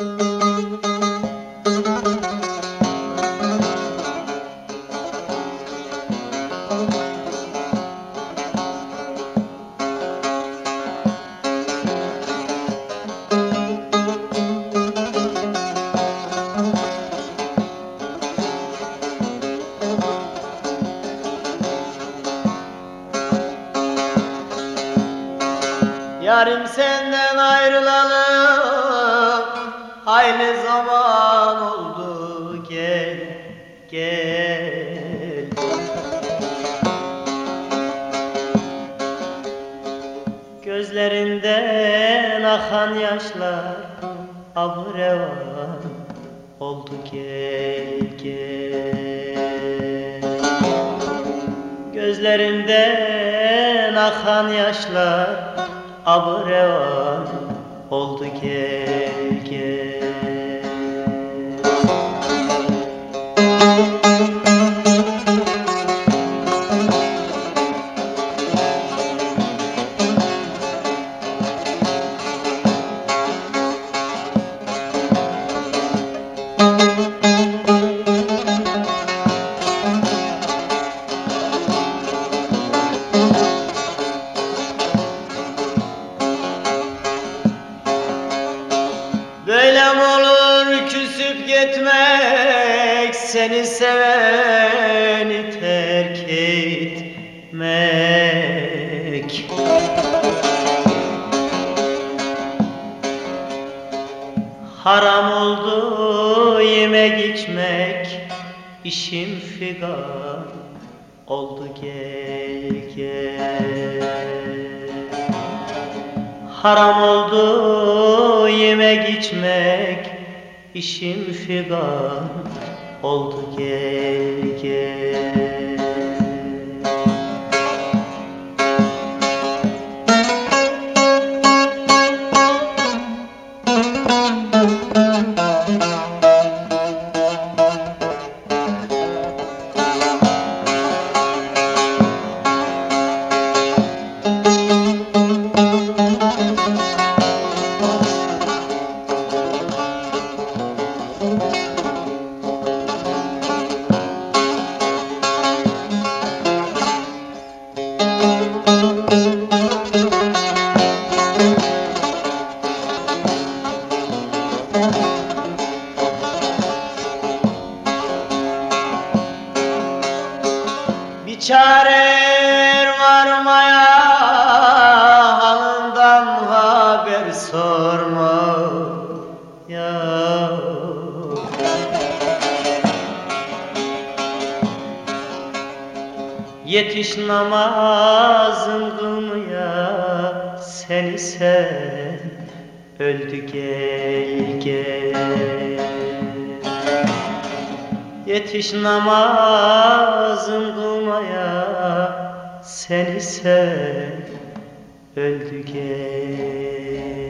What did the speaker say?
Yarim senden ayrılalı Hayli zaman oldu gel gel. Gözlerinden akan yaşlar Abu revan oldu gel gel. Gözlerinden akan yaşlar Abu revan oldu gel gel gitmek Seni seveni terk etmek. Haram oldu yemek içmek işim figan oldu gel gel. Haram oldu yemek içmek işim figan oldu gel gel çare varmaya halından haber sorma ya. Yetiş namazın kılmaya seni sen öldü gel gel. Yetiş namazın kılmaya sen öldü gel